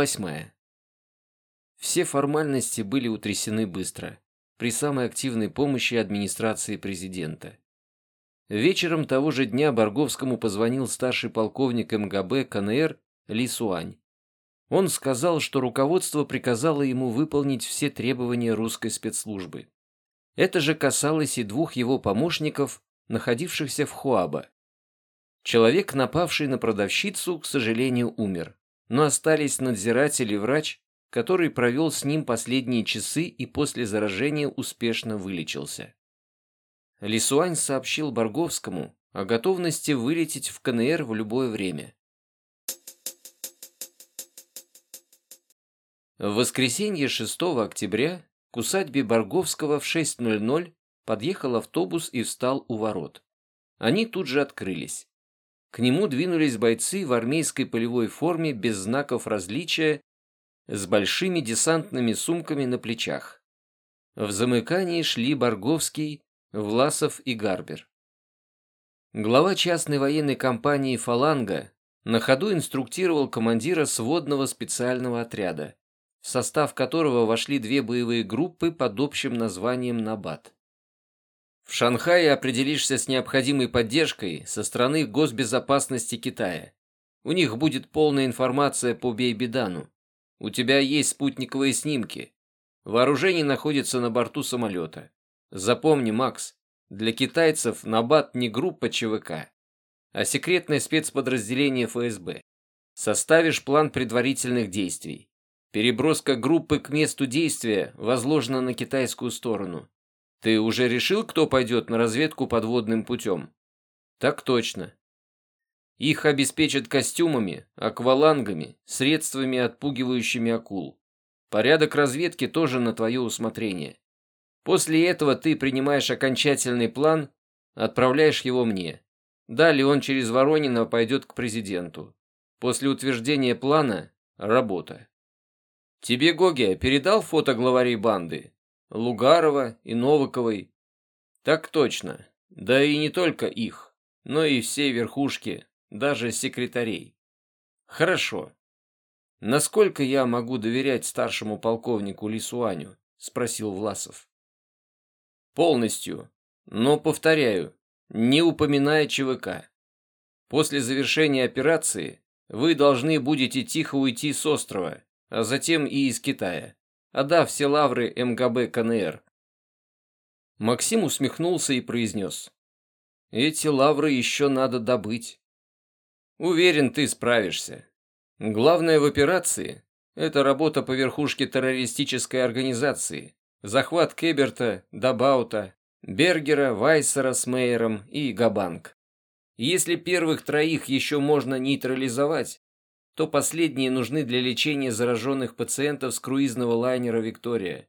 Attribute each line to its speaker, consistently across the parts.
Speaker 1: Восьмая. Все формальности были утрясены быстро, при самой активной помощи администрации президента. Вечером того же дня Барговскому позвонил старший полковник МГБ КНР Ли Суань. Он сказал, что руководство приказало ему выполнить все требования русской спецслужбы. Это же касалось и двух его помощников, находившихся в Хуаба. Человек, напавший на продавщицу, к сожалению, умер, но остались надзиратель и врач, который провел с ним последние часы и после заражения успешно вылечился. Лисуань сообщил Барговскому о готовности вылететь в КНР в любое время. В воскресенье 6 октября к усадьбе Барговского в 6.00 подъехал автобус и встал у ворот. Они тут же открылись. К нему двинулись бойцы в армейской полевой форме без знаков различия с большими десантными сумками на плечах. В замыкании шли Барговский, Власов и Гарбер. Глава частной военной компании «Фаланга» на ходу инструктировал командира сводного специального отряда, в состав которого вошли две боевые группы под общим названием «Набат». В Шанхае определишься с необходимой поддержкой со стороны госбезопасности Китая. У них будет полная информация по Бейбидану. У тебя есть спутниковые снимки. Вооружение находится на борту самолета. Запомни, Макс, для китайцев Набат не группа ЧВК, а секретное спецподразделение ФСБ. Составишь план предварительных действий. Переброска группы к месту действия возложена на китайскую сторону. Ты уже решил, кто пойдет на разведку подводным путем? Так точно. Их обеспечат костюмами, аквалангами, средствами, отпугивающими акул. Порядок разведки тоже на твое усмотрение. После этого ты принимаешь окончательный план, отправляешь его мне. Далее он через Воронина пойдет к президенту. После утверждения плана – работа. Тебе Гогия передал фото главарей банды? Лугарова и Новаковой. Так точно. Да и не только их, но и все верхушки, даже секретарей. Хорошо. Насколько я могу доверять старшему полковнику Лисуаню? Спросил Власов. Полностью. Но, повторяю, не упоминая ЧВК. После завершения операции вы должны будете тихо уйти с острова, а затем и из Китая отдав все лавры МГБ КНР. Максим усмехнулся и произнес. «Эти лавры еще надо добыть». «Уверен, ты справишься. Главное в операции – это работа по верхушке террористической организации, захват Кеберта, Дабаута, Бергера, Вайсера с Мейером и Габанг. Если первых троих еще можно нейтрализовать, то последние нужны для лечения зараженных пациентов с круизного лайнера «Виктория».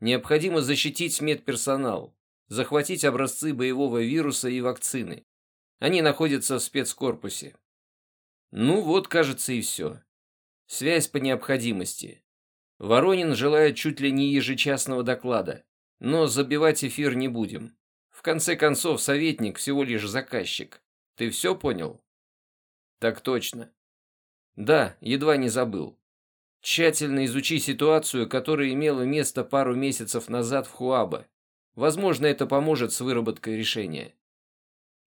Speaker 1: Необходимо защитить медперсонал, захватить образцы боевого вируса и вакцины. Они находятся в спецкорпусе. Ну вот, кажется, и все. Связь по необходимости. Воронин желает чуть ли не ежечасного доклада, но забивать эфир не будем. В конце концов, советник всего лишь заказчик. Ты все понял? Так точно. Да, едва не забыл. Тщательно изучи ситуацию, которая имела место пару месяцев назад в Хуабе. Возможно, это поможет с выработкой решения.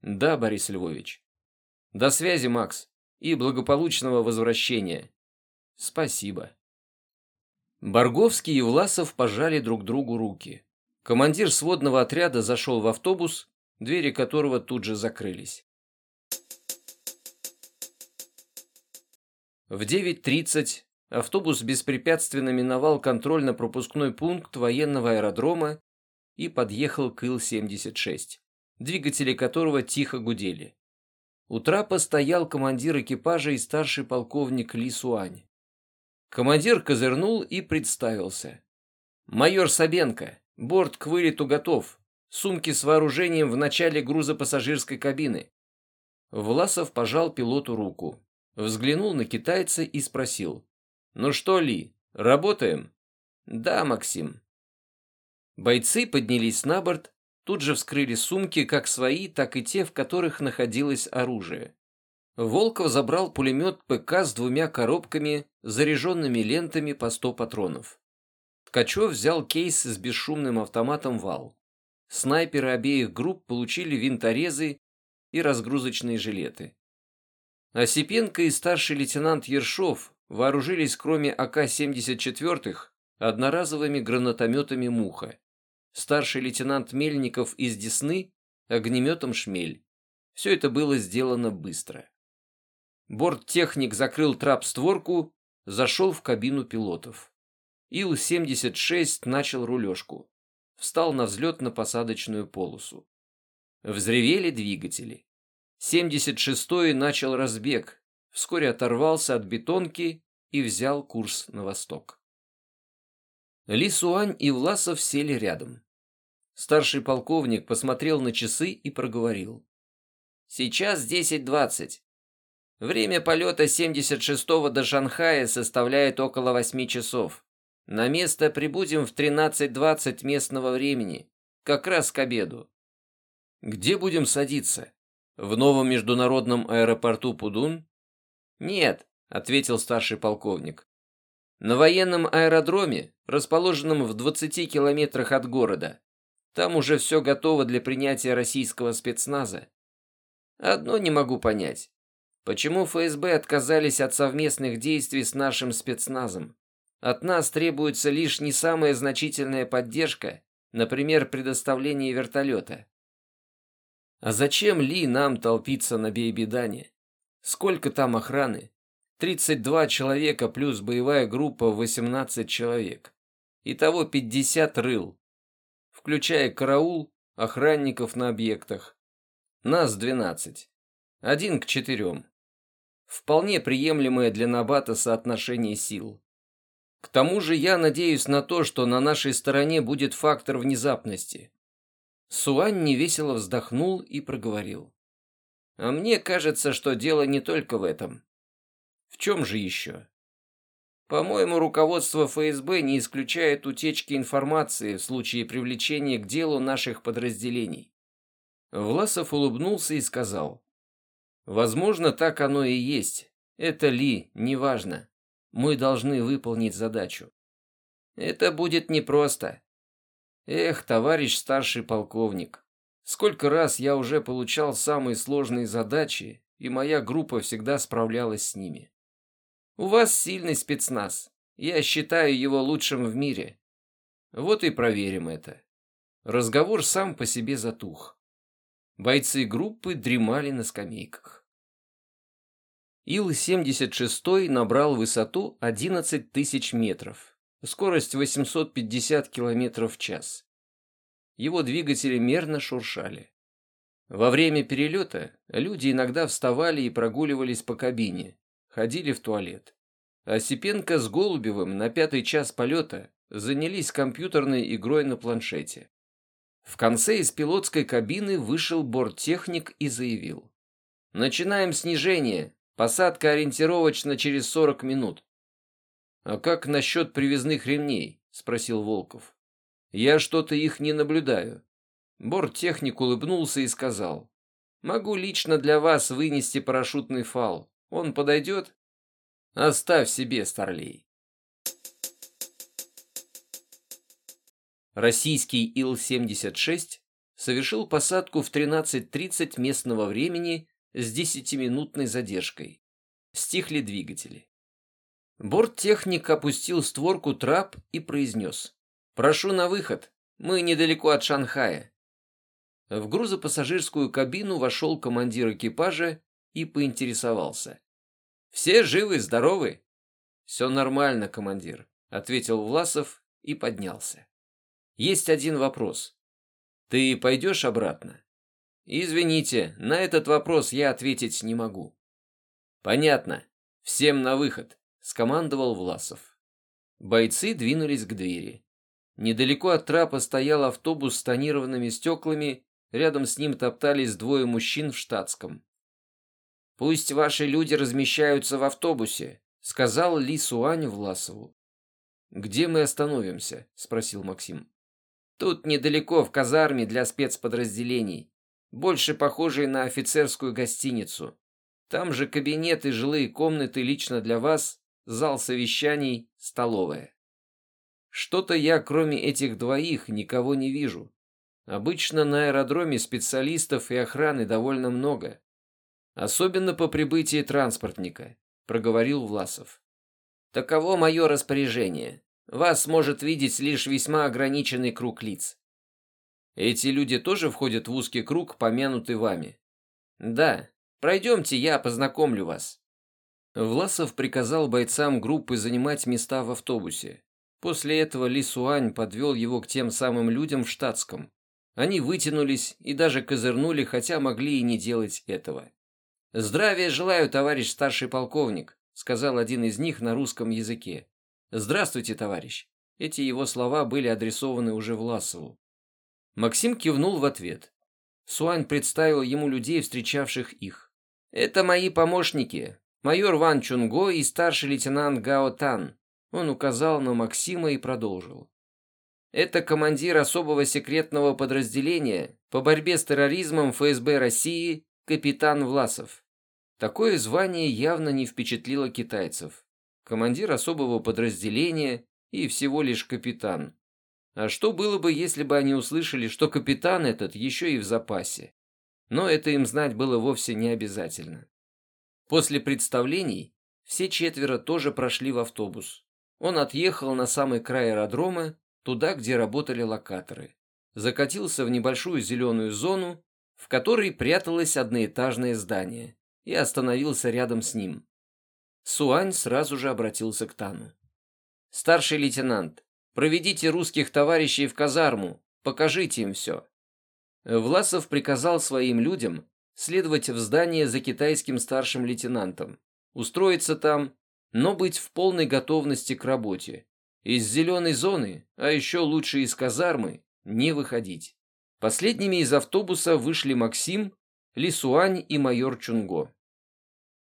Speaker 1: Да, Борис Львович. До связи, Макс, и благополучного возвращения. Спасибо. Борговский и Власов пожали друг другу руки. Командир сводного отряда зашел в автобус, двери которого тут же закрылись. В 9.30 автобус беспрепятственно миновал контрольно-пропускной пункт военного аэродрома и подъехал к Ил-76, двигатели которого тихо гудели. У трапа стоял командир экипажа и старший полковник Ли Суань. Командир козырнул и представился. «Майор Сабенко, борт к вылету готов. Сумки с вооружением в начале грузопассажирской кабины». Власов пожал пилоту руку. Взглянул на китайца и спросил. «Ну что, Ли, работаем?» «Да, Максим». Бойцы поднялись на борт, тут же вскрыли сумки, как свои, так и те, в которых находилось оружие. Волков забрал пулемет ПК с двумя коробками заряженными лентами по 100 патронов. Ткачев взял кейс с бесшумным автоматом «Вал». Снайперы обеих групп получили винторезы и разгрузочные жилеты. Осипенко и старший лейтенант Ершов вооружились кроме АК-74 одноразовыми гранатометами «Муха». Старший лейтенант Мельников из Десны – огнеметом «Шмель». Все это было сделано быстро. Борттехник закрыл трап-створку, зашел в кабину пилотов. Ил-76 начал рулежку. Встал на взлетно-посадочную полосу. Взревели двигатели. 76-й начал разбег, вскоре оторвался от бетонки и взял курс на восток. Ли Суань и Власов сели рядом. Старший полковник посмотрел на часы и проговорил. «Сейчас 10.20. Время полета 76-го до Шанхая составляет около 8 часов. На место прибудем в 13.20 местного времени, как раз к обеду. Где будем садиться? В новом международном аэропорту Пудун? Нет, ответил старший полковник. На военном аэродроме, расположенном в 20 километрах от города. Там уже все готово для принятия российского спецназа. Одно не могу понять. Почему ФСБ отказались от совместных действий с нашим спецназом? От нас требуется лишь не самая значительная поддержка, например, предоставление вертолета. А зачем Ли нам толпиться на Бейбидане? Сколько там охраны? 32 человека плюс боевая группа в 18 человек. Итого 50 рыл, включая караул, охранников на объектах. Нас 12. Один к четырем. Вполне приемлемое для Набата соотношение сил. К тому же я надеюсь на то, что на нашей стороне будет фактор внезапности. Суань невесело вздохнул и проговорил. А мне кажется, что дело не только в этом. В чем же еще? По-моему, руководство ФСБ не исключает утечки информации в случае привлечения к делу наших подразделений. Власов улыбнулся и сказал. Возможно, так оно и есть. Это ли, неважно. Мы должны выполнить задачу. Это будет непросто. Эх, товарищ старший полковник, сколько раз я уже получал самые сложные задачи, и моя группа всегда справлялась с ними. У вас сильный спецназ. Я считаю его лучшим в мире. Вот и проверим это. Разговор сам по себе затух. Бойцы группы дремали на скамейках. Ил-76 набрал высоту 11 тысяч метров, скорость 850 километров в час. Его двигатели мерно шуршали. Во время перелета люди иногда вставали и прогуливались по кабине, ходили в туалет. Осипенко с Голубевым на пятый час полета занялись компьютерной игрой на планшете. В конце из пилотской кабины вышел борттехник и заявил. «Начинаем снижение. Посадка ориентировочно через 40 минут». «А как насчет привязных ремней?» – спросил Волков. «Я что-то их не наблюдаю». Борттехник улыбнулся и сказал. «Могу лично для вас вынести парашютный фал. Он подойдет? Оставь себе, Старлей. Российский Ил-76 совершил посадку в 13.30 местного времени с 10-минутной задержкой. Стихли двигатели. Борттехник опустил створку трап и произнес. «Прошу на выход. Мы недалеко от Шанхая». В грузопассажирскую кабину вошел командир экипажа и поинтересовался. «Все живы, здоровы?» «Все нормально, командир», — ответил Власов и поднялся. «Есть один вопрос. Ты пойдешь обратно?» «Извините, на этот вопрос я ответить не могу». «Понятно. Всем на выход», — скомандовал Власов. Бойцы двинулись к двери. Недалеко от трапа стоял автобус с тонированными стеклами, рядом с ним топтались двое мужчин в штатском. «Пусть ваши люди размещаются в автобусе», — сказал Ли Суань Власову. «Где мы остановимся?» — спросил Максим. «Тут недалеко, в казарме для спецподразделений, больше похожей на офицерскую гостиницу. Там же кабинеты, жилые комнаты лично для вас зал совещаний, столовая. Что-то я, кроме этих двоих, никого не вижу. Обычно на аэродроме специалистов и охраны довольно много. Особенно по прибытии транспортника, проговорил Власов. Таково мое распоряжение. Вас может видеть лишь весьма ограниченный круг лиц. Эти люди тоже входят в узкий круг, помянутый вами? Да. Пройдемте, я познакомлю вас. Власов приказал бойцам группы занимать места в автобусе. После этого Ли Суань подвел его к тем самым людям в штатском. Они вытянулись и даже козырнули, хотя могли и не делать этого. «Здравия желаю, товарищ старший полковник», — сказал один из них на русском языке. «Здравствуйте, товарищ». Эти его слова были адресованы уже Власову. Максим кивнул в ответ. Суань представил ему людей, встречавших их. «Это мои помощники, майор Ван Чунго и старший лейтенант Гао Тан». Он указал на Максима и продолжил. «Это командир особого секретного подразделения по борьбе с терроризмом ФСБ России капитан Власов». Такое звание явно не впечатлило китайцев. Командир особого подразделения и всего лишь капитан. А что было бы, если бы они услышали, что капитан этот еще и в запасе? Но это им знать было вовсе не обязательно. После представлений все четверо тоже прошли в автобус. Он отъехал на самый край аэродрома, туда, где работали локаторы. Закатился в небольшую зеленую зону, в которой пряталось одноэтажное здание, и остановился рядом с ним. Суань сразу же обратился к Тану. «Старший лейтенант, Проведите русских товарищей в казарму, покажите им все». Власов приказал своим людям следовать в здание за китайским старшим лейтенантом, устроиться там, но быть в полной готовности к работе. Из зеленой зоны, а еще лучше из казармы, не выходить. Последними из автобуса вышли Максим, Лисуань и майор Чунго.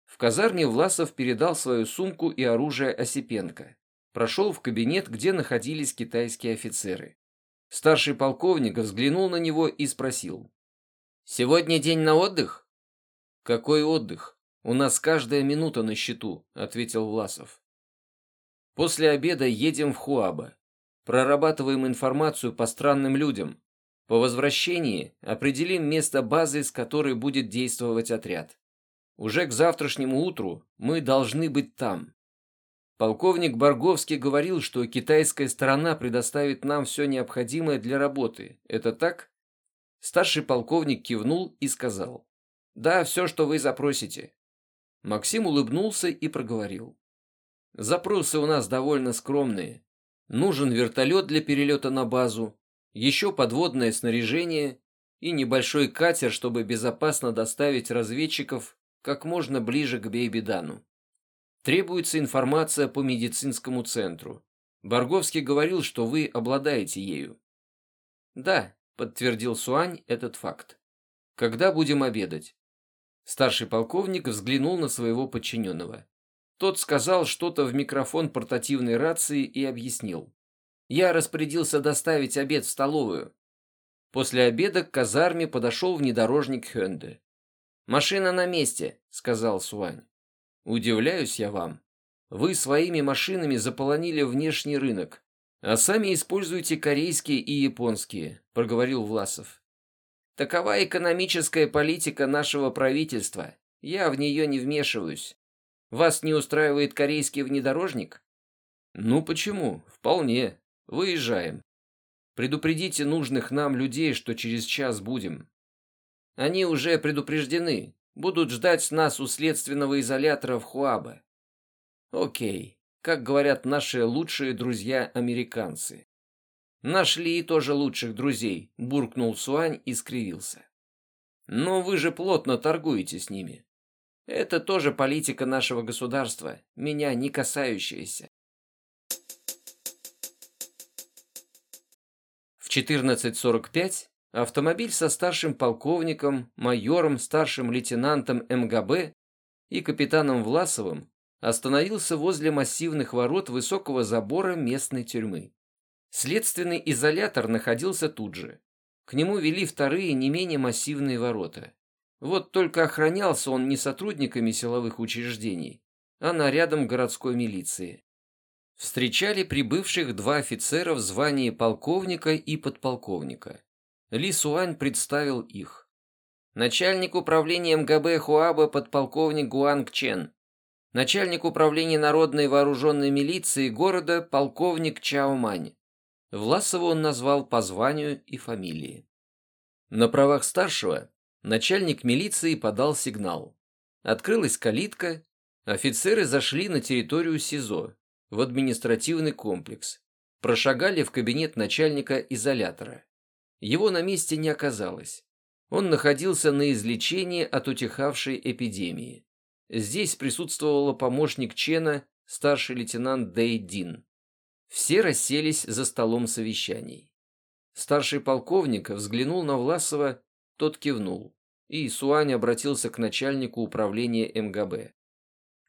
Speaker 1: В казарме Власов передал свою сумку и оружие Осипенко прошел в кабинет, где находились китайские офицеры. Старший полковник взглянул на него и спросил. «Сегодня день на отдых?» «Какой отдых? У нас каждая минута на счету», — ответил Власов. «После обеда едем в Хуаба. Прорабатываем информацию по странным людям. По возвращении определим место базы, с которой будет действовать отряд. Уже к завтрашнему утру мы должны быть там. Полковник Барговский говорил, что китайская сторона предоставит нам все необходимое для работы. Это так? Старший полковник кивнул и сказал. Да, все, что вы запросите. Максим улыбнулся и проговорил. Запросы у нас довольно скромные. Нужен вертолет для перелета на базу, еще подводное снаряжение и небольшой катер, чтобы безопасно доставить разведчиков как можно ближе к Бейбидану. Требуется информация по медицинскому центру. Барговский говорил, что вы обладаете ею. Да, подтвердил Суань этот факт. Когда будем обедать? Старший полковник взглянул на своего подчиненного. Тот сказал что-то в микрофон портативной рации и объяснил. Я распорядился доставить обед в столовую. После обеда к казарме подошел внедорожник Хёнде. «Машина на месте», — сказал Суань. Удивляюсь я вам. Вы своими машинами заполонили внешний рынок, а сами используете корейские и японские, проговорил Власов. Такова экономическая политика нашего правительства. Я в нее не вмешиваюсь. Вас не устраивает корейский внедорожник? Ну почему? Вполне. Выезжаем. Предупредите нужных нам людей, что через час будем. Они уже предупреждены будут ждать нас у следственного изолятора в Хуабе. Окей, как говорят наши лучшие друзья-американцы. Нашли и тоже лучших друзей, буркнул Суань и скривился. Но вы же плотно торгуете с ними. Это тоже политика нашего государства, меня не касающаяся. В 14.45 Автомобиль со старшим полковником, майором, старшим лейтенантом МГБ и капитаном Власовым остановился возле массивных ворот высокого забора местной тюрьмы. Следственный изолятор находился тут же. К нему вели вторые не менее массивные ворота. Вот только охранялся он не сотрудниками силовых учреждений, а нарядом городской милиции. Встречали прибывших два офицера в звании полковника и подполковника. Ли Суань представил их. Начальник управления МГБ Хуаба подполковник Гуанг Чен. Начальник управления народной вооруженной милиции города полковник Чао Мань. Власова он назвал по званию и фамилии. На правах старшего начальник милиции подал сигнал. Открылась калитка, офицеры зашли на территорию СИЗО, в административный комплекс, прошагали в кабинет начальника изолятора. Его на месте не оказалось. Он находился на излечении от утихавшей эпидемии. Здесь присутствовала помощник Чена, старший лейтенант Дэй Дин. Все расселись за столом совещаний. Старший полковник взглянул на Власова, тот кивнул, и Суань обратился к начальнику управления МГБ.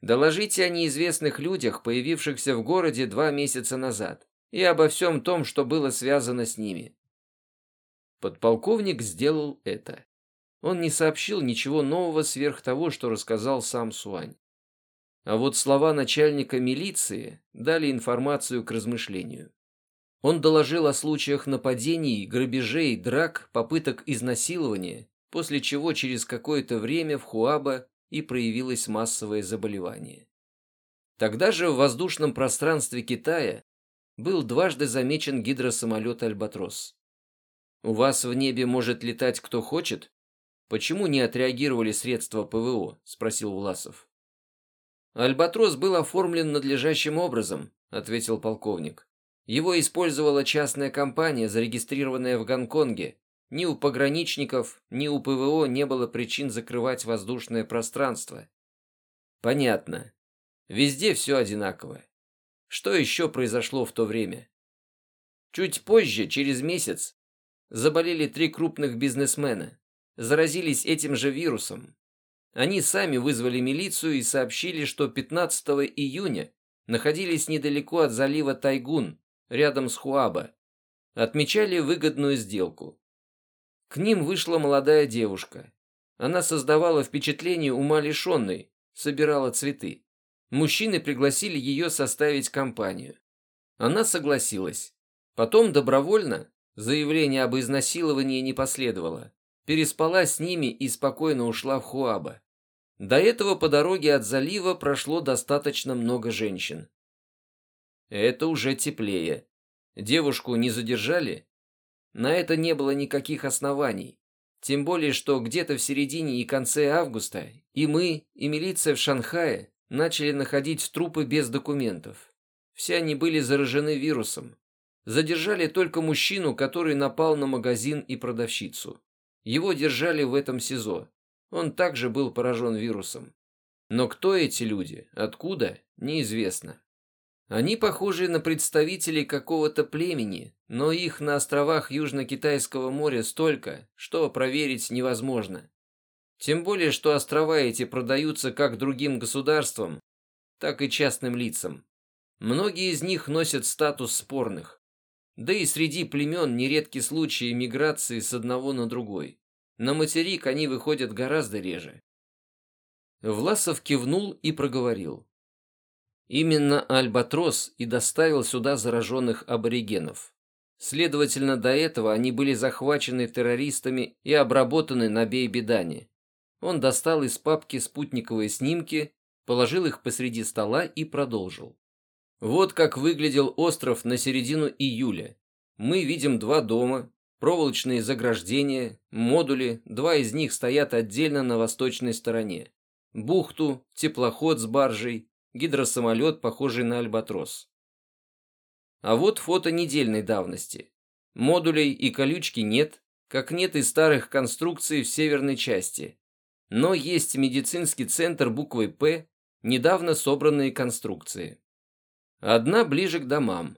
Speaker 1: Доложите о неизвестных людях, появившихся в городе два месяца назад, и обо всем том, что было связано с ними. Подполковник сделал это. Он не сообщил ничего нового сверх того, что рассказал сам Суань. А вот слова начальника милиции дали информацию к размышлению. Он доложил о случаях нападений, грабежей, драк, попыток изнасилования, после чего через какое-то время в Хуаба и проявилось массовое заболевание. Тогда же в воздушном пространстве Китая был дважды замечен гидросамолет «Альбатрос». «У вас в небе может летать кто хочет? Почему не отреагировали средства ПВО?» – спросил Власов. «Альбатрос был оформлен надлежащим образом», – ответил полковник. «Его использовала частная компания, зарегистрированная в Гонконге, ни у пограничников, ни у ПВО не было причин закрывать воздушное пространство. Понятно. Везде все одинаково. Что еще произошло в то время? Чуть позже, через месяц, заболели три крупных бизнесмена. Заразились этим же вирусом. Они сами вызвали милицию и сообщили, что 15 июня находились недалеко от залива Тайгун, рядом с Хуаба. Отмечали выгодную сделку. К ним вышла молодая девушка. Она создавала впечатление ума лишенной, собирала цветы. Мужчины пригласили ее составить компанию. Она согласилась. Потом добровольно, заявление об изнасиловании не последовало, переспала с ними и спокойно ушла в Хуаба. До этого по дороге от залива прошло достаточно много женщин. Это уже теплее. Девушку не задержали? На это не было никаких оснований. Тем более, что где-то в середине и конце августа и мы, и милиция в Шанхае начали находить трупы без документов. Все они были заражены вирусом. Задержали только мужчину, который напал на магазин и продавщицу. Его держали в этом СИЗО. Он также был поражен вирусом. Но кто эти люди, откуда, неизвестно. Они похожи на представителей какого-то племени, но их на островах Южно-Китайского моря столько, что проверить невозможно. Тем более, что острова эти продаются как другим государствам, так и частным лицам. Многие из них носят статус спорных. Да и среди племен нередки случаи миграции с одного на другой. На материк они выходят гораздо реже. Власов кивнул и проговорил. Именно Альбатрос и доставил сюда зараженных аборигенов. Следовательно, до этого они были захвачены террористами и обработаны на Бейбедане. Он достал из папки спутниковые снимки, положил их посреди стола и продолжил. Вот как выглядел остров на середину июля. Мы видим два дома, проволочные заграждения, модули, два из них стоят отдельно на восточной стороне. Бухту, теплоход с баржей, гидросамолет, похожий на альбатрос. А вот фото недельной давности. Модулей и колючки нет, как нет и старых конструкций в северной части. Но есть медицинский центр буквой «П», недавно собранные конструкции. Одна ближе к домам.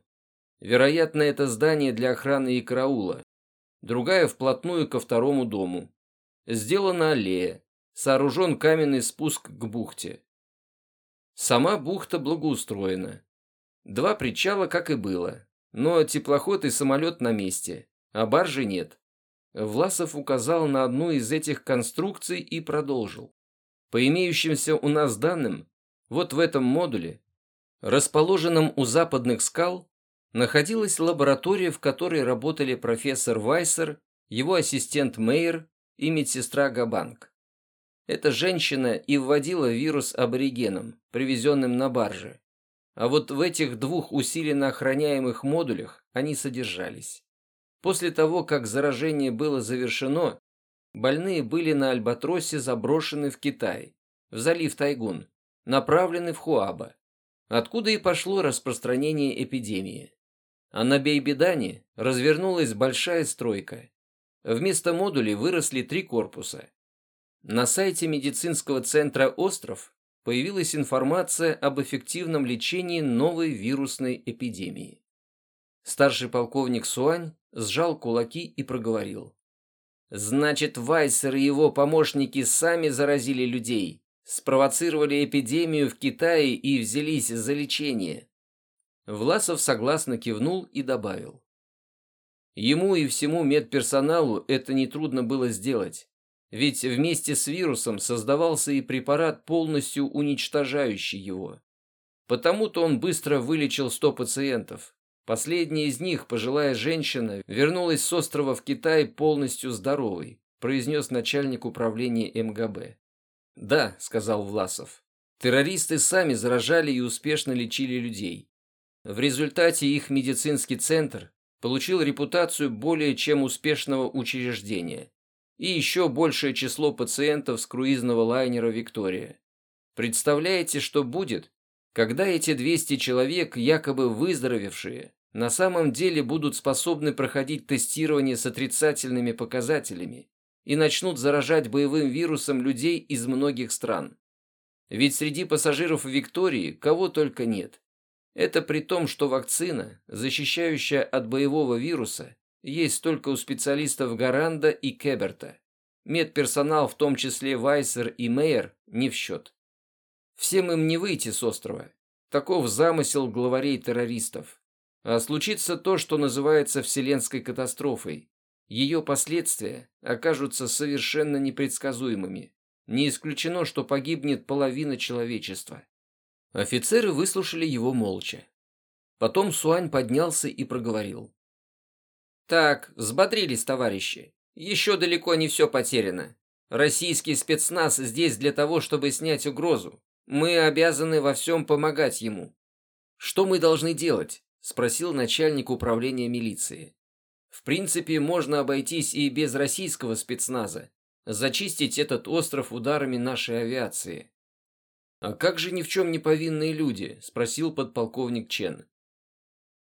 Speaker 1: Вероятно, это здание для охраны и караула. Другая вплотную ко второму дому. Сделана аллея. Сооружен каменный спуск к бухте. Сама бухта благоустроена. Два причала, как и было. Но теплоход и самолет на месте, а баржи нет. Власов указал на одну из этих конструкций и продолжил. По имеющимся у нас данным, Вот в этом модуле, расположенном у западных скал, находилась лаборатория, в которой работали профессор Вайсер, его ассистент Мейер и медсестра Габанг. Эта женщина и вводила вирус аборигенам, привезенным на барже. А вот в этих двух усиленно охраняемых модулях они содержались. После того, как заражение было завершено, больные были на Альбатросе заброшены в Китай, в залив Тайгун, направлены в Хуаба, откуда и пошло распространение эпидемии. А на Бейбедане развернулась большая стройка. Вместо модулей выросли три корпуса. На сайте медицинского центра «Остров» появилась информация об эффективном лечении новой вирусной эпидемии. Старший полковник Суань сжал кулаки и проговорил. «Значит, Вайсер и его помощники сами заразили людей, спровоцировали эпидемию в Китае и взялись за лечение». Власов согласно кивнул и добавил. Ему и всему медперсоналу это нетрудно было сделать. Ведь вместе с вирусом создавался и препарат, полностью уничтожающий его. Потому-то он быстро вылечил 100 пациентов. Последняя из них, пожилая женщина, вернулась с острова в Китай полностью здоровой, произнес начальник управления МГБ. «Да», — сказал Власов, — «террористы сами заражали и успешно лечили людей. В результате их медицинский центр получил репутацию более чем успешного учреждения и еще большее число пациентов с круизного лайнера «Виктория». Представляете, что будет, когда эти 200 человек, якобы выздоровевшие, на самом деле будут способны проходить тестирование с отрицательными показателями и начнут заражать боевым вирусом людей из многих стран? Ведь среди пассажиров «Виктории» кого только нет. Это при том, что вакцина, защищающая от боевого вируса, есть только у специалистов Гаранда и Кеберта. Медперсонал, в том числе Вайсер и Мейер, не в счет. Всем им не выйти с острова. Таков замысел главарей террористов. А случится то, что называется вселенской катастрофой. Ее последствия окажутся совершенно непредсказуемыми. Не исключено, что погибнет половина человечества. Офицеры выслушали его молча. Потом Суань поднялся и проговорил. «Так, взбодрились, товарищи. Еще далеко не все потеряно. Российский спецназ здесь для того, чтобы снять угрозу. Мы обязаны во всем помогать ему». «Что мы должны делать?» – спросил начальник управления милиции. «В принципе, можно обойтись и без российского спецназа. Зачистить этот остров ударами нашей авиации». «А как же ни в чем не повинные люди?» – спросил подполковник Чен.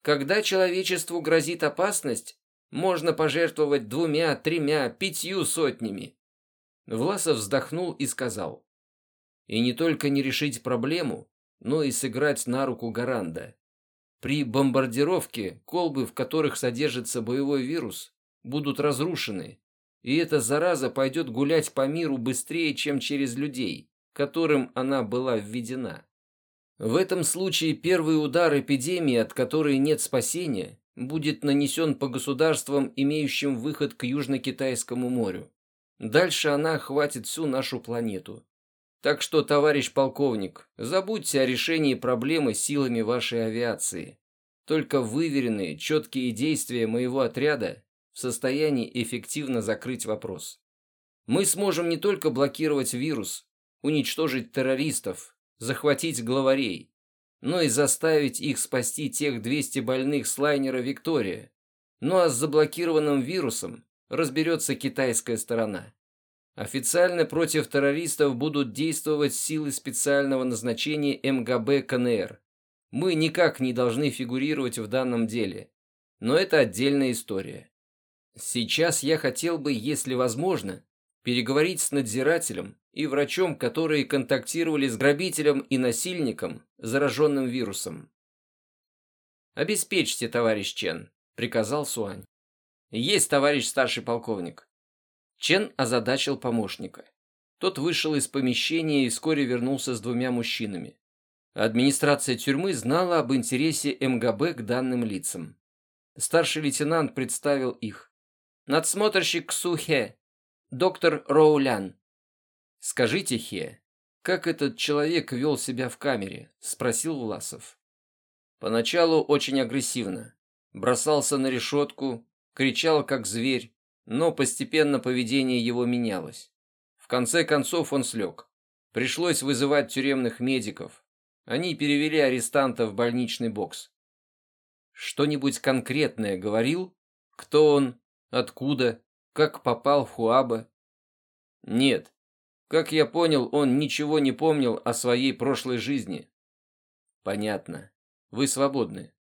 Speaker 1: «Когда человечеству грозит опасность, можно пожертвовать двумя, тремя, пятью сотнями. Власов вздохнул и сказал. И не только не решить проблему, но и сыграть на руку Гаранда. При бомбардировке колбы, в которых содержится боевой вирус, будут разрушены, и эта зараза пойдет гулять по миру быстрее, чем через людей, которым она была введена. В этом случае первый удар эпидемии, от которой нет спасения, будет нанесен по государствам, имеющим выход к Южно-Китайскому морю. Дальше она охватит всю нашу планету. Так что, товарищ полковник, забудьте о решении проблемы силами вашей авиации. Только выверенные, четкие действия моего отряда в состоянии эффективно закрыть вопрос. Мы сможем не только блокировать вирус, уничтожить террористов, захватить главарей, но и заставить их спасти тех 200 больных с лайнера «Виктория». Ну а с заблокированным вирусом разберется китайская сторона. Официально против террористов будут действовать силы специального назначения МГБ КНР. Мы никак не должны фигурировать в данном деле. Но это отдельная история. Сейчас я хотел бы, если возможно, переговорить с надзирателем и врачом, которые контактировали с грабителем и насильником, зараженным вирусом. «Обеспечьте, товарищ Чен», — приказал Суань. «Есть, товарищ старший полковник». Чен озадачил помощника. Тот вышел из помещения и вскоре вернулся с двумя мужчинами. Администрация тюрьмы знала об интересе МГБ к данным лицам. Старший лейтенант представил их. Надсмотрщик Сухе, доктор Роулян, «Скажите, Хе, как этот человек вел себя в камере?» – спросил Власов. Поначалу очень агрессивно. Бросался на решетку, кричал как зверь, но постепенно поведение его менялось. В конце концов он слег. Пришлось вызывать тюремных медиков. Они перевели арестанта в больничный бокс. Что-нибудь конкретное говорил? Кто он? Откуда? Как попал в Хуаба? Нет. Как я понял, он ничего не помнил о своей прошлой жизни. Понятно. Вы свободны.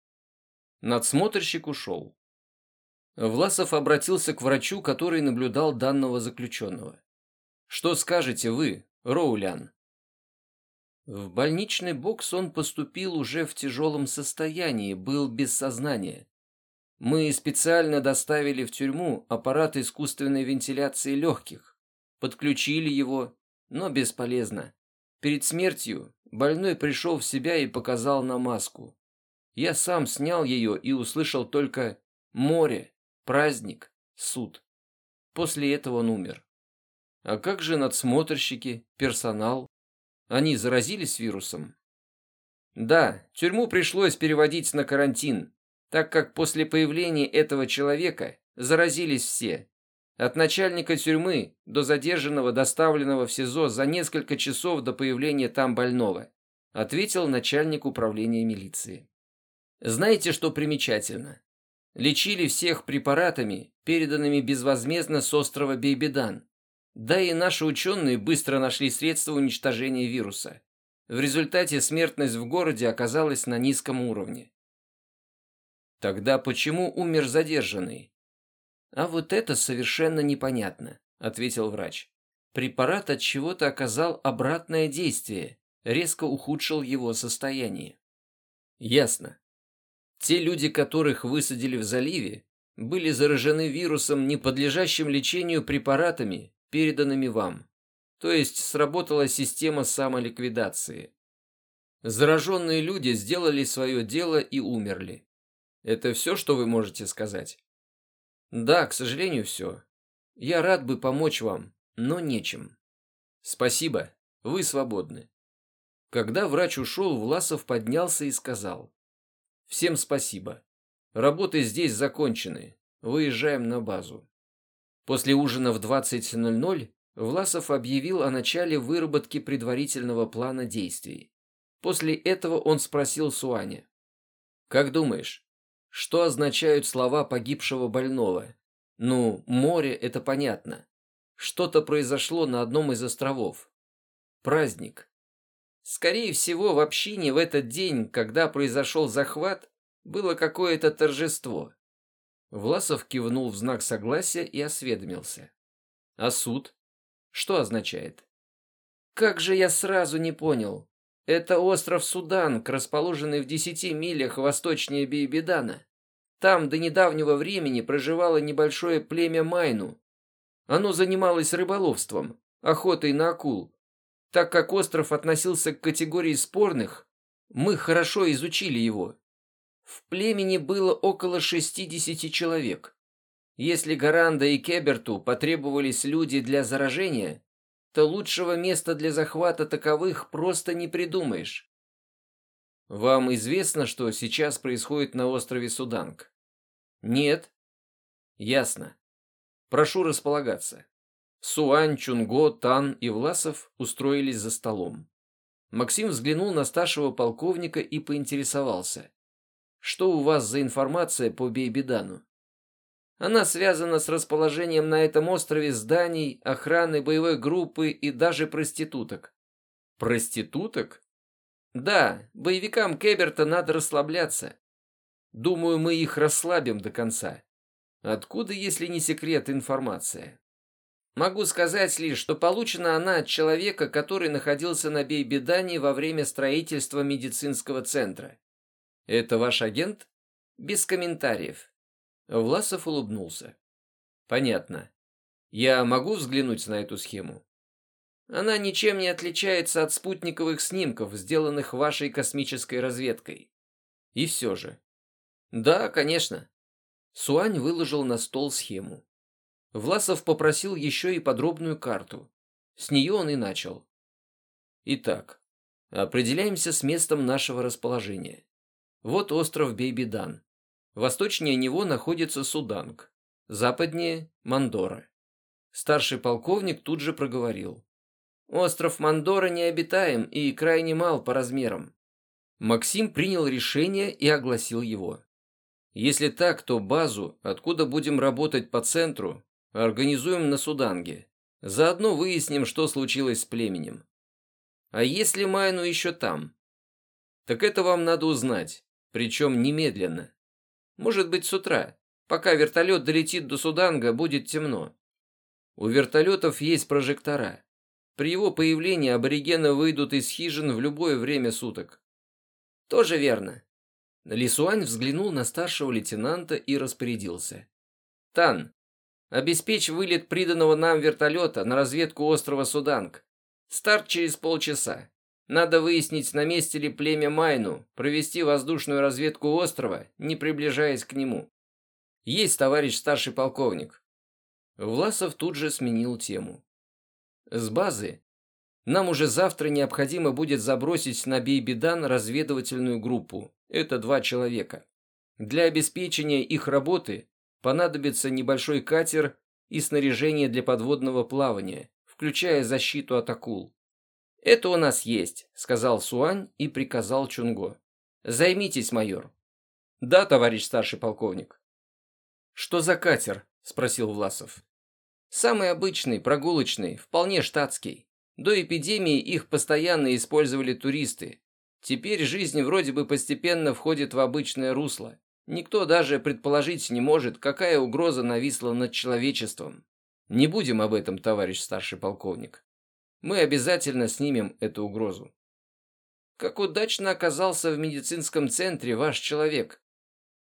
Speaker 1: Надсмотрщик ушел. Власов обратился к врачу, который наблюдал данного заключенного. «Что скажете вы, Роулян?» В больничный бокс он поступил уже в тяжелом состоянии, был без сознания. Мы специально доставили в тюрьму аппарат искусственной вентиляции легких, подключили его, но бесполезно. Перед смертью больной пришел в себя и показал на маску. Я сам снял ее и услышал только «море», «праздник», «суд». После этого он умер. А как же надсмотрщики, персонал? Они заразились вирусом? Да, тюрьму пришлось переводить на карантин, так как после появления этого человека заразились все. От начальника тюрьмы до задержанного, доставленного в СИЗО за несколько часов до появления там больного, ответил начальник управления милиции. Знаете, что примечательно? Лечили всех препаратами, переданными безвозмездно с острова Бейбедан. Да и наши ученые быстро нашли средства уничтожения вируса. В результате смертность в городе оказалась на низком уровне. Тогда почему умер задержанный? А вот это совершенно непонятно, ответил врач. Препарат от чего-то оказал обратное действие, резко ухудшил его состояние. Ясно. Те люди, которых высадили в заливе, были заражены вирусом, не подлежащим лечению препаратами, переданными вам. То есть сработала система самоликвидации. Зараженные люди сделали свое дело и умерли. Это все, что вы можете сказать? Да, к сожалению, все. Я рад бы помочь вам, но нечем. Спасибо, вы свободны. Когда врач ушел, Власов поднялся и сказал. Всем спасибо. Работы здесь закончены. Выезжаем на базу. После ужина в 20.00 Власов объявил о начале выработки предварительного плана действий. После этого он спросил Суаня. «Как думаешь, что означают слова погибшего больного? Ну, море – это понятно. Что-то произошло на одном из островов. Праздник. Скорее всего, в общине в этот день, когда произошел захват, было какое-то торжество. Власов кивнул в знак согласия и осведомился. А суд? Что означает? Как же я сразу не понял. Это остров Суданг, расположенный в десяти милях восточнее Бейбедана. Там до недавнего времени проживало небольшое племя Майну. Оно занималось рыболовством, охотой на акул, так как остров относился к категории спорных, мы хорошо изучили его. В племени было около 60 человек. Если Гаранда и Кеберту потребовались люди для заражения, то лучшего места для захвата таковых просто не придумаешь. Вам известно, что сейчас происходит на острове Суданг? Нет. Ясно. Прошу располагаться. Суань, Чунго, Тан и Власов устроились за столом. Максим взглянул на старшего полковника и поинтересовался. «Что у вас за информация по Бейбедану?» Она связана с расположением на этом острове зданий, охраны боевой группы и даже проституток. Проституток? Да, боевикам Кеберта надо расслабляться. Думаю, мы их расслабим до конца. Откуда, если не секрет, информация? Могу сказать лишь, что получена она от человека, который находился на Бейбедане во время строительства медицинского центра. Это ваш агент? Без комментариев. Власов улыбнулся. Понятно. Я могу взглянуть на эту схему? Она ничем не отличается от спутниковых снимков, сделанных вашей космической разведкой. И все же. Да, конечно. Суань выложил на стол схему. Власов попросил еще и подробную карту. С нее он и начал. Итак, определяемся с местом нашего расположения. Вот остров Бейбидан. Восточнее него находится Суданг, западнее – Мандора. Старший полковник тут же проговорил. Остров Мандора необитаем и крайне мал по размерам. Максим принял решение и огласил его. Если так, то базу, откуда будем работать по центру, организуем на Суданге. Заодно выясним, что случилось с племенем. А если Майну еще там? Так это вам надо узнать, причем немедленно. Может быть, с утра. Пока вертолет долетит до Суданга, будет темно. У вертолетов есть прожектора. При его появлении аборигены выйдут из хижин в любое время суток. Тоже верно. Лисуань взглянул на старшего лейтенанта и распорядился. Тан, обеспечь вылет приданного нам вертолета на разведку острова Суданг. Старт через полчаса. Надо выяснить, на месте ли племя Майну, провести воздушную разведку острова, не приближаясь к нему. Есть, товарищ старший полковник. Власов тут же сменил тему. С базы нам уже завтра необходимо будет забросить на Бейбедан разведывательную группу. Это два человека. Для обеспечения их работы понадобится небольшой катер и снаряжение для подводного плавания, включая защиту от акул. «Это у нас есть», — сказал Суань и приказал Чунго. «Займитесь, майор». «Да, товарищ старший полковник». «Что за катер?» — спросил Власов. Самый обычный, прогулочный, вполне штатский. До эпидемии их постоянно использовали туристы. Теперь жизнь вроде бы постепенно входит в обычное русло. Никто даже предположить не может, какая угроза нависла над человечеством. Не будем об этом, товарищ старший полковник. Мы обязательно снимем эту угрозу. Как удачно оказался в медицинском центре ваш человек.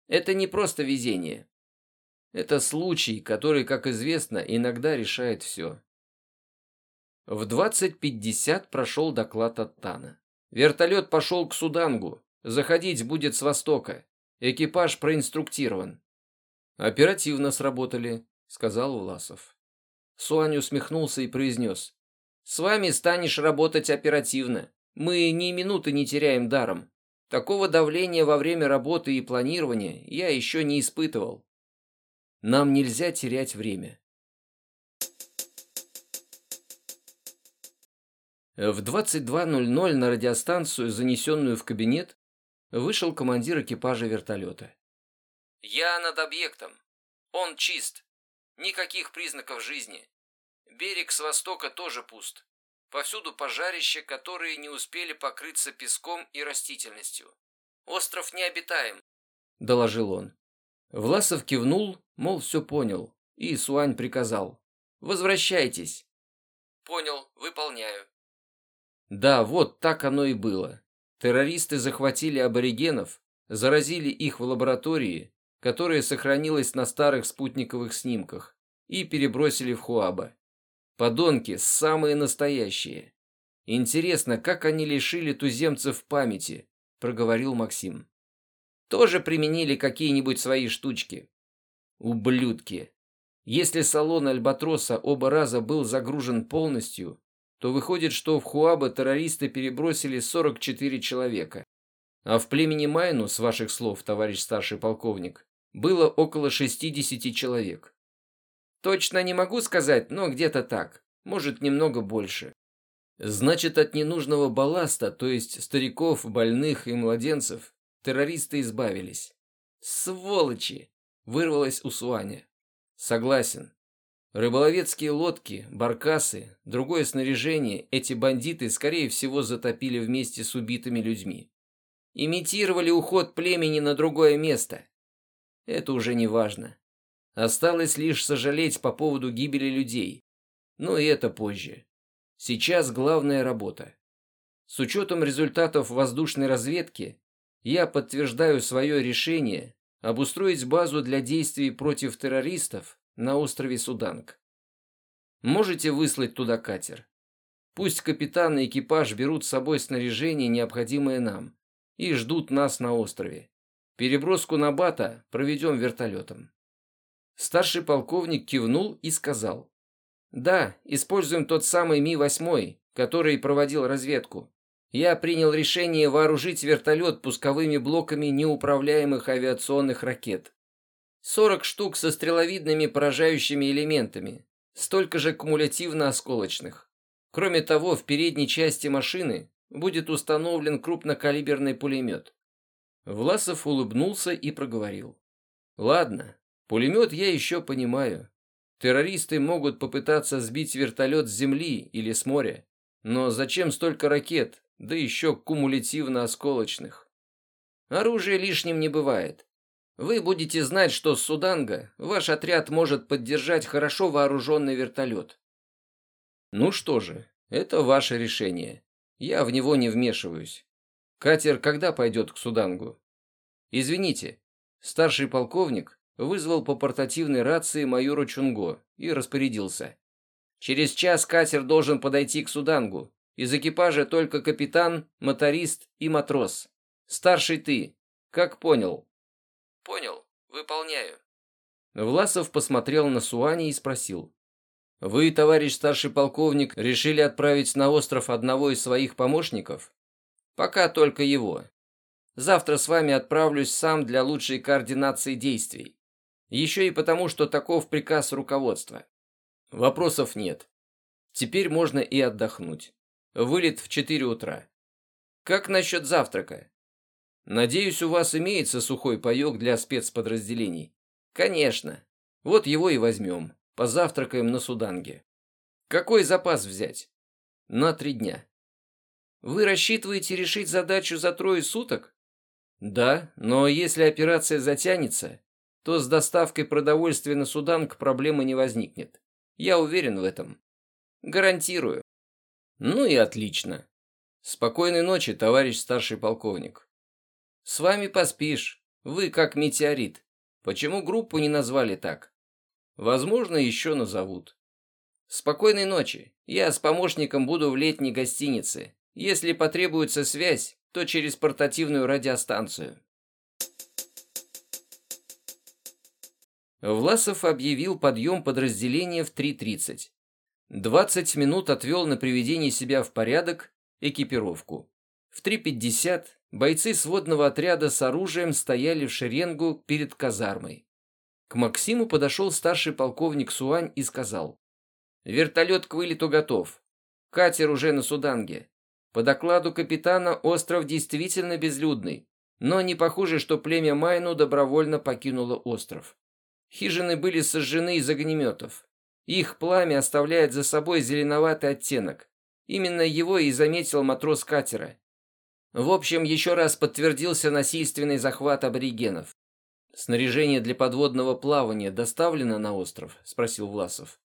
Speaker 1: Это не просто везение. Это случай, который, как известно, иногда решает все. В 20.50 прошел доклад от Тана. Вертолет пошел к Судангу. Заходить будет с востока. Экипаж проинструктирован. Оперативно сработали, сказал Власов. Суань усмехнулся и произнес. С вами станешь работать оперативно. Мы ни минуты не теряем даром. Такого давления во время работы и планирования я еще не испытывал. Нам нельзя терять время. В 22.00 на радиостанцию, занесенную в кабинет, вышел командир экипажа вертолета. «Я над объектом. Он чист. Никаких признаков жизни. Берег с востока тоже пуст. Повсюду пожарища, которые не успели покрыться песком и растительностью. Остров необитаем», — доложил он. Власов кивнул, мол, все понял, и Суань приказал. «Возвращайтесь». «Понял, выполняю». Да, вот так оно и было. Террористы захватили аборигенов, заразили их в лаборатории, которая сохранилась на старых спутниковых снимках, и перебросили в Хуаба. Подонки, самые настоящие. Интересно, как они лишили туземцев памяти, проговорил Максим тоже применили какие-нибудь свои штучки. Ублюдки. Если салон Альбатроса оба раза был загружен полностью, то выходит, что в Хуаба террористы перебросили 44 человека. А в племени Майну, с ваших слов, товарищ старший полковник, было около 60 человек. Точно не могу сказать, но где-то так. Может, немного больше. Значит, от ненужного балласта, то есть стариков, больных и младенцев, террористы избавились. Сволочи! Вырвалось у Суаня. Согласен. Рыболовецкие лодки, баркасы, другое снаряжение эти бандиты, скорее всего, затопили вместе с убитыми людьми. Имитировали уход племени на другое место. Это уже не важно. Осталось лишь сожалеть по поводу гибели людей. Но и это позже. Сейчас главная работа. С учетом результатов воздушной разведки, я подтверждаю свое решение обустроить базу для действий против террористов на острове Суданг. Можете выслать туда катер. Пусть капитан и экипаж берут с собой снаряжение, необходимое нам, и ждут нас на острове. Переброску на Бата проведем вертолетом. Старший полковник кивнул и сказал. Да, используем тот самый Ми-8, который проводил разведку. Я принял решение вооружить вертолет пусковыми блоками неуправляемых авиационных ракет. 40 штук со стреловидными поражающими элементами, столько же кумулятивно-осколочных. Кроме того, в передней части машины будет установлен крупнокалиберный пулемет. Власов улыбнулся и проговорил. «Ладно, пулемет я еще понимаю. Террористы могут попытаться сбить вертолет с земли или с моря. Но зачем столько ракет, да еще кумулятивно-осколочных? Оружие лишним не бывает. Вы будете знать, что с Суданга ваш отряд может поддержать хорошо вооруженный вертолет. Ну что же, это ваше решение. Я в него не вмешиваюсь. Катер когда пойдет к Судангу? Извините, старший полковник вызвал по портативной рации майора Чунго и распорядился. Через час катер должен подойти к Судангу. Из экипажа только капитан, моторист и матрос. Старший ты. Как понял? Понял. Выполняю. Власов посмотрел на Суани и спросил. Вы, товарищ старший полковник, решили отправить на остров одного из своих помощников? Пока только его. Завтра с вами отправлюсь сам для лучшей координации действий. Еще и потому, что таков приказ руководства. Вопросов нет. Теперь можно и отдохнуть. Вылет в 4 утра. Как насчет завтрака? Надеюсь, у вас имеется сухой паек для спецподразделений? Конечно. Вот его и возьмем. Позавтракаем на Суданге. Какой запас взять? На три дня. Вы рассчитываете решить задачу за трое суток? Да, но если операция затянется, то с доставкой продовольствия на Суданг проблемы не возникнет. Я уверен в этом. Гарантирую. Ну и отлично. Спокойной ночи, товарищ старший полковник. С вами поспишь. Вы как метеорит. Почему группу не назвали так? Возможно, еще назовут. Спокойной ночи. Я с помощником буду в летней гостинице. Если потребуется связь, то через портативную радиостанцию. Власов объявил подъем подразделения в 3.30. 20 минут отвел на приведение себя в порядок, экипировку. В 3.50 бойцы сводного отряда с оружием стояли в шеренгу перед казармой. К Максиму подошел старший полковник Суань и сказал. «Вертолет к вылету готов. Катер уже на Суданге. По докладу капитана, остров действительно безлюдный, но не похоже, что племя Майну добровольно покинуло остров. Хижины были сожжены из огнеметов. Их пламя оставляет за собой зеленоватый оттенок. Именно его и заметил матрос катера. В общем, еще раз подтвердился насильственный захват аборигенов. «Снаряжение для подводного плавания доставлено на остров?» – спросил Власов.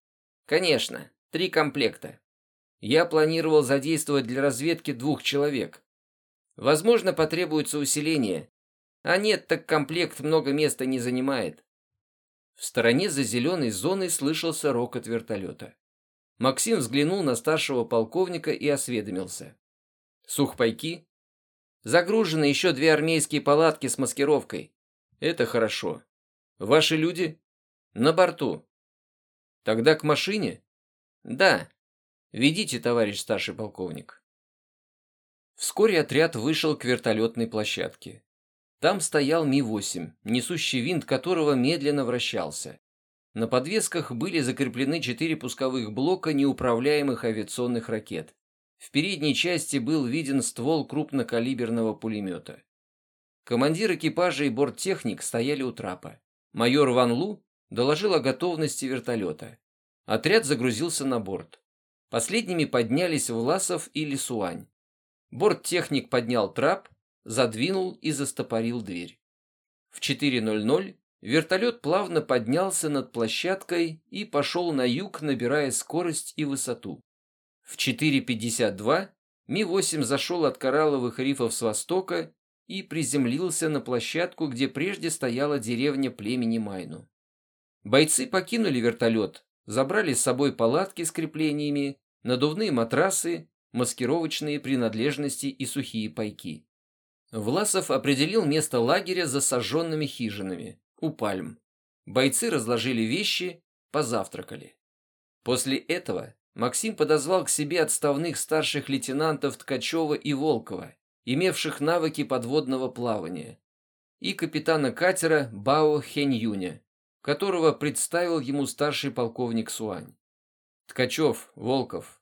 Speaker 1: «Конечно. Три комплекта. Я планировал задействовать для разведки двух человек. Возможно, потребуется усиление. А нет, так комплект много места не занимает». В стороне за зеленой зоной слышался рокот вертолета. Максим взглянул на старшего полковника и осведомился. «Сухпайки?» «Загружены еще две армейские палатки с маскировкой. Это хорошо. Ваши люди? На борту. Тогда к машине? Да. Ведите, товарищ старший полковник. Вскоре отряд вышел к вертолетной площадке. Там стоял Ми-8, несущий винт которого медленно вращался. На подвесках были закреплены четыре пусковых блока неуправляемых авиационных ракет. В передней части был виден ствол крупнокалиберного пулемета. Командир экипажа и борттехник стояли у трапа. Майор Ван Лу доложил о готовности вертолета. Отряд загрузился на борт. Последними поднялись Власов и Лисуань. Борттехник поднял трап, задвинул и застопорил дверь. В 4.00 вертолет плавно поднялся над площадкой и пошел на юг, набирая скорость и высоту. В 4.52 Ми-8 зашел от коралловых рифов с востока и приземлился на площадку, где прежде стояла деревня племени Майну. Бойцы покинули вертолет, забрали с собой палатки с креплениями, надувные матрасы, маскировочные принадлежности и сухие пайки. Власов определил место лагеря за сожженными хижинами, у пальм. Бойцы разложили вещи, позавтракали. После этого Максим подозвал к себе отставных старших лейтенантов Ткачева и Волкова, имевших навыки подводного плавания, и капитана катера Бао Хеньюня, которого представил ему старший полковник Суань. Ткачев, Волков,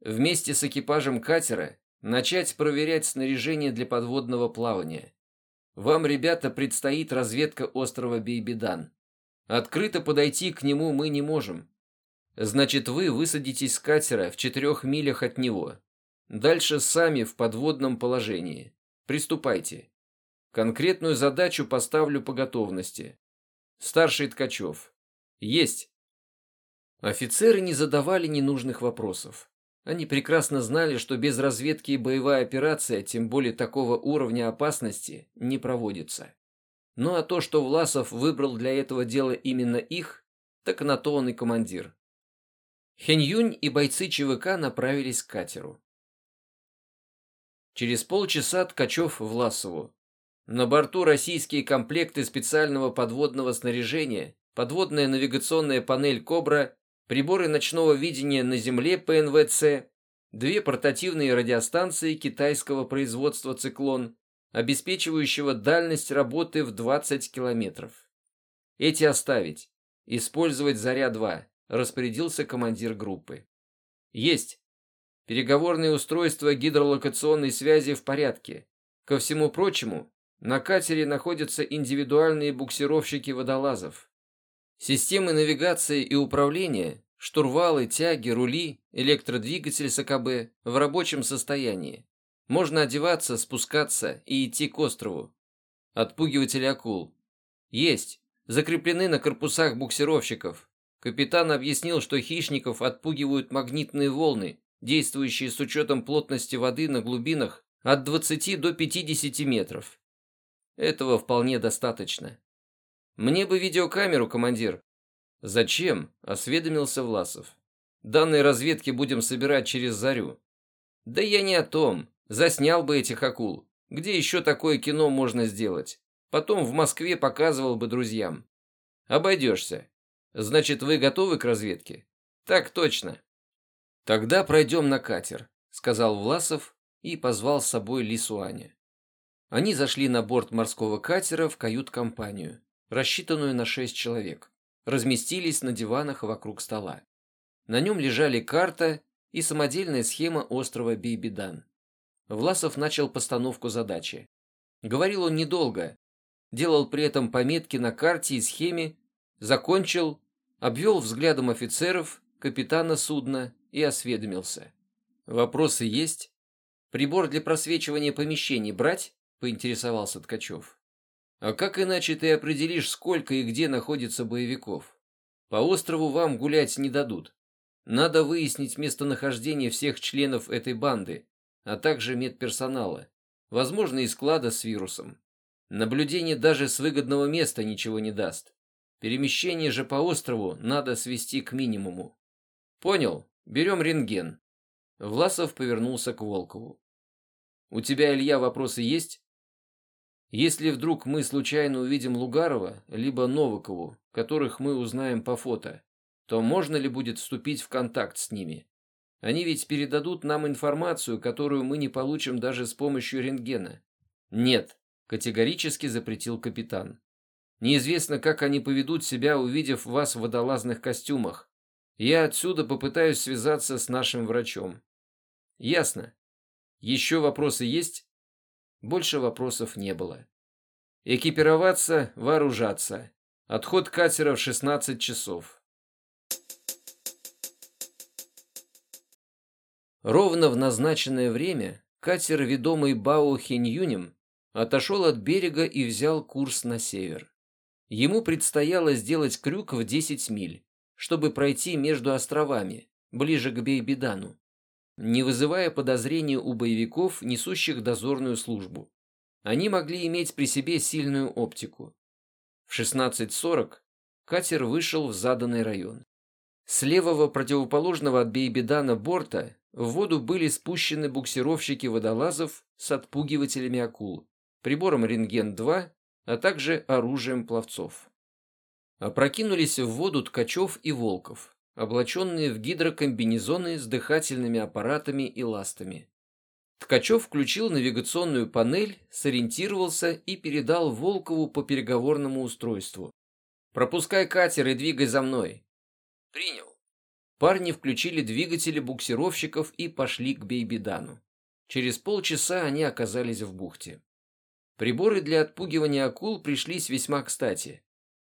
Speaker 1: вместе с экипажем катера начать проверять снаряжение для подводного плавания. Вам, ребята, предстоит разведка острова Бейбидан. Открыто подойти к нему мы не можем. Значит, вы высадитесь с катера в четырех милях от него. Дальше сами в подводном положении. Приступайте. Конкретную задачу поставлю по готовности. Старший Ткачев. Есть. Офицеры не задавали ненужных вопросов. Они прекрасно знали, что без разведки и боевая операция, тем более такого уровня опасности, не проводится. Ну а то, что Власов выбрал для этого дела именно их, так на то он и командир. Хэнь-Юнь и бойцы ЧВК направились к катеру. Через полчаса Ткачев Власову. На борту российские комплекты специального подводного снаряжения, подводная навигационная панель «Кобра», приборы ночного видения на Земле ПНВЦ, две портативные радиостанции китайского производства «Циклон», обеспечивающего дальность работы в 20 километров. Эти оставить. Использовать «Заря-2», распорядился командир группы. Есть. Переговорные устройства гидролокационной связи в порядке. Ко всему прочему, на катере находятся индивидуальные буксировщики водолазов. Системы навигации и управления, штурвалы, тяги, рули, электродвигатель с АКБ в рабочем состоянии. Можно одеваться, спускаться и идти к острову. Отпугиватели акул. Есть. Закреплены на корпусах буксировщиков. Капитан объяснил, что хищников отпугивают магнитные волны, действующие с учетом плотности воды на глубинах от 20 до 50 метров. Этого вполне достаточно. Мне бы видеокамеру, командир. Зачем? Осведомился Власов. Данные разведки будем собирать через зарю. Да я не о том. Заснял бы этих акул. Где еще такое кино можно сделать? Потом в Москве показывал бы друзьям. Обойдешься. Значит, вы готовы к разведке? Так точно. Тогда пройдем на катер, сказал Власов и позвал с собой Лисуаня. Они зашли на борт морского катера в кают-компанию, рассчитанную на шесть человек. Разместились на диванах вокруг стола. На нем лежали карта и самодельная схема острова Бейбидан. Власов начал постановку задачи. Говорил он недолго, делал при этом пометки на карте и схеме, закончил, обвел взглядом офицеров, капитана судна и осведомился. «Вопросы есть? Прибор для просвечивания помещений брать?» – поинтересовался Ткачев. «А как иначе ты определишь, сколько и где находится боевиков? По острову вам гулять не дадут. Надо выяснить местонахождение всех членов этой банды, а также медперсонала, возможно, и склада с вирусом. Наблюдение даже с выгодного места ничего не даст. Перемещение же по острову надо свести к минимуму. Понял, берем рентген. Власов повернулся к Волкову. У тебя, Илья, вопросы есть? Если вдруг мы случайно увидим Лугарова, либо Новакову, которых мы узнаем по фото, то можно ли будет вступить в контакт с ними? Они ведь передадут нам информацию, которую мы не получим даже с помощью рентгена. Нет, категорически запретил капитан. Неизвестно, как они поведут себя, увидев вас в водолазных костюмах. Я отсюда попытаюсь связаться с нашим врачом. Ясно. Еще вопросы есть? Больше вопросов не было. Экипироваться, вооружаться. Отход катера в 16 часов. Ровно в назначенное время катер, ведомый Бао Хиньюнем, отошел от берега и взял курс на север. Ему предстояло сделать крюк в 10 миль, чтобы пройти между островами, ближе к Бейбидану, не вызывая подозрений у боевиков, несущих дозорную службу. Они могли иметь при себе сильную оптику. В 16.40 катер вышел в заданный район. С левого противоположного от Бейбидана борта в воду были спущены буксировщики водолазов с отпугивателями акул, прибором рентген-2, а также оружием пловцов. Опрокинулись в воду Ткачев и Волков, облаченные в гидрокомбинезоны с дыхательными аппаратами и ластами. Ткачев включил навигационную панель, сориентировался и передал Волкову по переговорному устройству. «Пропускай катер и двигай за мной». «Принял». Парни включили двигатели буксировщиков и пошли к Бейбидану. Через полчаса они оказались в бухте. Приборы для отпугивания акул пришлись весьма кстати.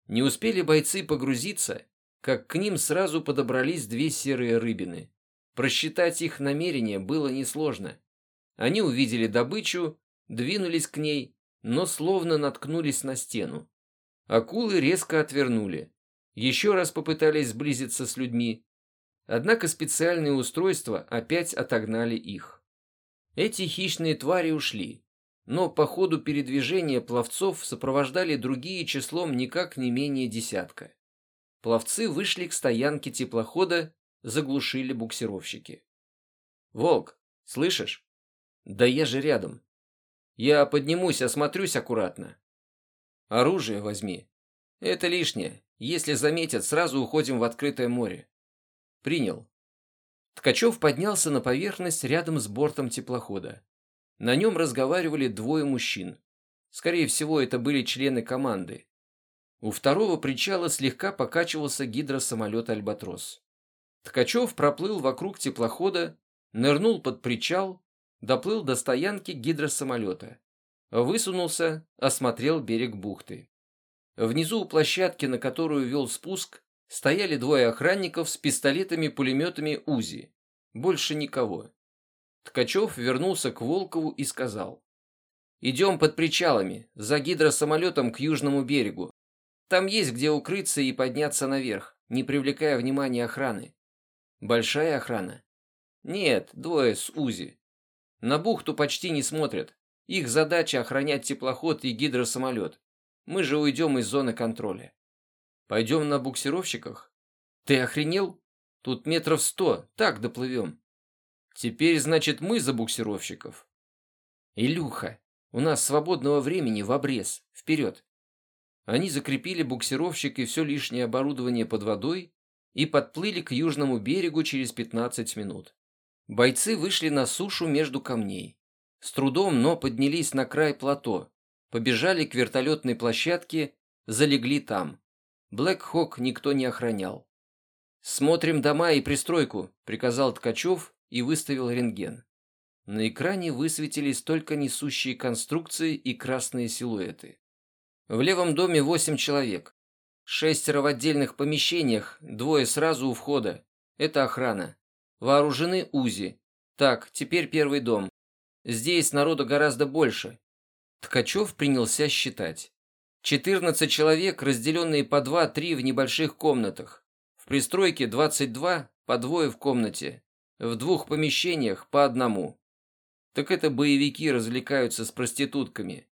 Speaker 1: Не успели бойцы погрузиться, как к ним сразу подобрались две серые рыбины. Просчитать их намерение было несложно. Они увидели добычу, двинулись к ней, но словно наткнулись на стену. Акулы резко отвернули. Еще раз попытались сблизиться с людьми. Однако специальные устройства опять отогнали их. Эти хищные твари ушли, но по ходу передвижения пловцов сопровождали другие числом никак не менее десятка. Пловцы вышли к стоянке теплохода, заглушили буксировщики. «Волк, слышишь?» «Да я же рядом. Я поднимусь, осмотрюсь аккуратно. Оружие возьми. Это лишнее. Если заметят, сразу уходим в открытое море». «Принял». Ткачев поднялся на поверхность рядом с бортом теплохода. На нем разговаривали двое мужчин. Скорее всего, это были члены команды. У второго причала слегка покачивался гидросамолет «Альбатрос». Ткачев проплыл вокруг теплохода, нырнул под причал, доплыл до стоянки гидросамолета. Высунулся, осмотрел берег бухты. Внизу у площадки, на которую вел спуск, стояли двое охранников с пистолетами-пулеметами УЗИ. Больше никого. Ткачев вернулся к Волкову и сказал. «Идем под причалами, за гидросамолетом к южному берегу. Там есть где укрыться и подняться наверх, не привлекая внимания охраны. Большая охрана? Нет, двое с УЗИ. На бухту почти не смотрят. Их задача охранять теплоход и гидросамолет. Мы же уйдем из зоны контроля. Пойдем на буксировщиках? Ты охренел? Тут метров сто, так доплывем. Теперь, значит, мы за буксировщиков. Илюха, у нас свободного времени в обрез. Вперед. Они закрепили буксировщик и все лишнее оборудование под водой и подплыли к южному берегу через 15 минут. Бойцы вышли на сушу между камней. С трудом, но поднялись на край плато, побежали к вертолетной площадке, залегли там. Блэк Хок никто не охранял. «Смотрим дома и пристройку», — приказал Ткачев и выставил рентген. На экране высветились только несущие конструкции и красные силуэты. В левом доме восемь человек. Шестеро в отдельных помещениях, двое сразу у входа. Это охрана. Вооружены УЗИ. Так, теперь первый дом. Здесь народу гораздо больше. Ткачев принялся считать. 14 человек, разделенные по 2-3 в небольших комнатах. В пристройке 22, по двое в комнате. В двух помещениях по одному. Так это боевики развлекаются с проститутками.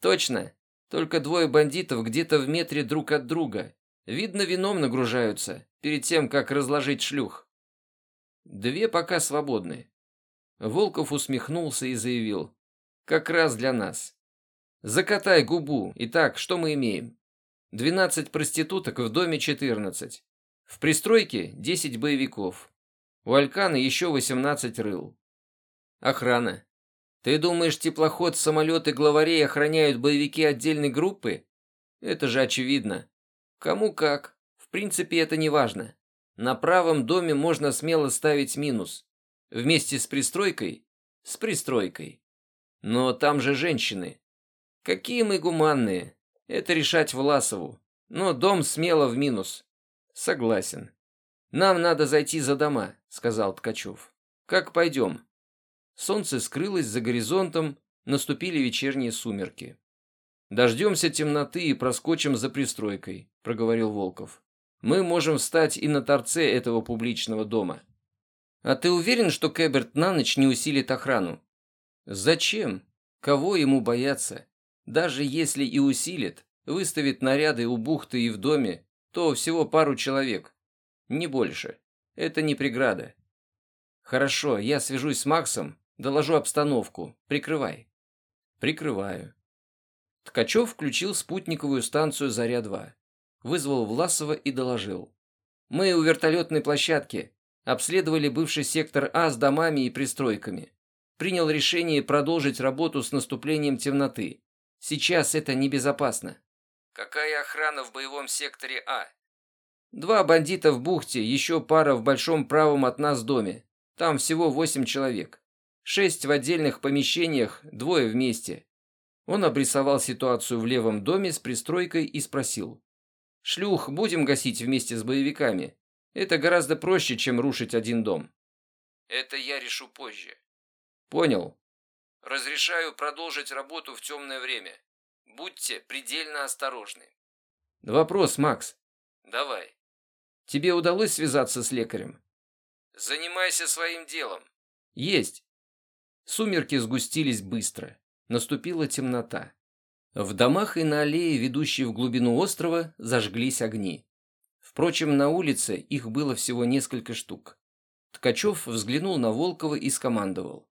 Speaker 1: Точно. Только двое бандитов где-то в метре друг от друга. Видно, вином нагружаются, перед тем, как разложить шлюх. Две пока свободны. Волков усмехнулся и заявил. Как раз для нас. Закатай губу. Итак, что мы имеем? Двенадцать проституток в доме четырнадцать. В пристройке десять боевиков. У Алькана еще восемнадцать рыл. Охрана. Ты думаешь, теплоход, самолеты, главарей охраняют боевики отдельной группы? Это же очевидно. Кому как. В принципе, это не важно. На правом доме можно смело ставить минус. Вместе с пристройкой? С пристройкой. Но там же женщины. Какие мы гуманные. Это решать Власову. Но дом смело в минус. Согласен. Нам надо зайти за дома, сказал Ткачев. Как пойдем? Солнце скрылось за горизонтом, наступили вечерние сумерки. «Дождемся темноты и проскочим за пристройкой», — проговорил Волков мы можем встать и на торце этого публичного дома. А ты уверен, что Кэберт на ночь не усилит охрану? Зачем? Кого ему бояться? Даже если и усилит, выставит наряды у бухты и в доме, то всего пару человек. Не больше. Это не преграда. Хорошо, я свяжусь с Максом, доложу обстановку. Прикрывай. Прикрываю. Ткачев включил спутниковую станцию «Заря-2» вызвал Власова и доложил. Мы у вертолетной площадки. Обследовали бывший сектор А с домами и пристройками. Принял решение продолжить работу с наступлением темноты. Сейчас это небезопасно. Какая охрана в боевом секторе А? Два бандита в бухте, еще пара в большом правом от нас доме. Там всего восемь человек. Шесть в отдельных помещениях, двое вместе. Он обрисовал ситуацию в левом доме с пристройкой и спросил. «Шлюх будем гасить вместе с боевиками? Это гораздо проще, чем рушить один дом». «Это я решу позже». «Понял. Разрешаю продолжить работу в темное время. Будьте предельно осторожны». «Вопрос, Макс». «Давай». «Тебе удалось связаться с лекарем?» «Занимайся своим делом». «Есть». Сумерки сгустились быстро. Наступила темнота. В домах и на аллее, ведущей в глубину острова, зажглись огни. Впрочем, на улице их было всего несколько штук. Ткачев взглянул на Волкова и скомандовал.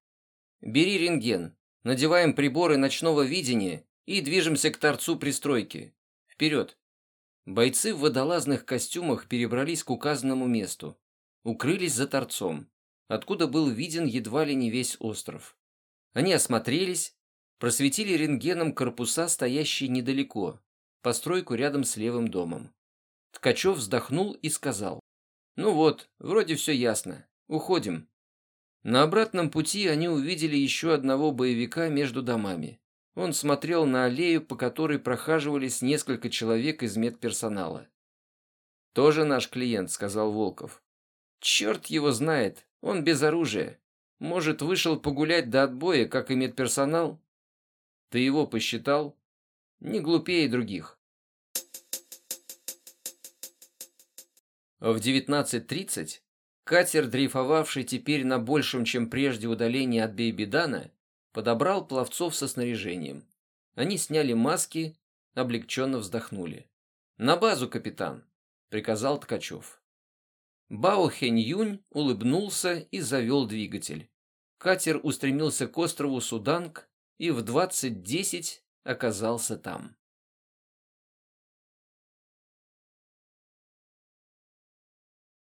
Speaker 1: «Бери рентген, надеваем приборы ночного видения и движемся к торцу пристройки. Вперед!» Бойцы в водолазных костюмах перебрались к указанному месту. Укрылись за торцом, откуда был виден едва ли не весь остров. Они осмотрелись, просветили рентгеном корпуса, стоящие недалеко, постройку рядом с левым домом. Ткачев вздохнул и сказал. «Ну вот, вроде все ясно. Уходим». На обратном пути они увидели еще одного боевика между домами. Он смотрел на аллею, по которой прохаживались несколько человек из медперсонала. «Тоже наш клиент», — сказал Волков. «Черт его знает, он без оружия. Может, вышел погулять до отбоя, как и медперсонал?» Ты его посчитал? Не глупее других. В 19.30 катер, дрейфовавший теперь на большем, чем прежде удалении от Бейбидана, подобрал пловцов со снаряжением. Они сняли маски, облегченно вздохнули. «На базу, капитан!» — приказал Ткачев. Бао Хэнь Юнь улыбнулся и завел двигатель. Катер устремился к острову Суданг, и в 20.10 оказался там.